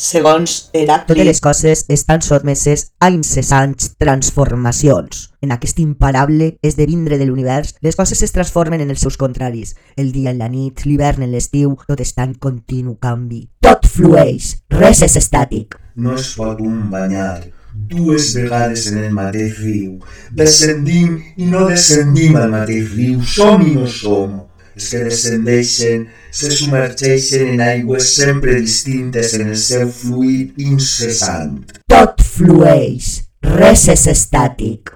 Segons Heracli, Totes les coses estan sotmeses a incessants transformacions. En aquest imparable esdevindre de l'univers, les coses es transformen en els seus contraris. El dia en la nit, l'hivern en l'estiu, tot està en continu canvi. Tot flueix, res és estàtic. No es pot un banyar dues vegades en el mateix riu. Descendim i no descendim al mateix riu, som i no som. Els que descendeixen se submergeixen en aigües sempre distintes en el seu fluid incessant. Tot flueix, res és estàtic.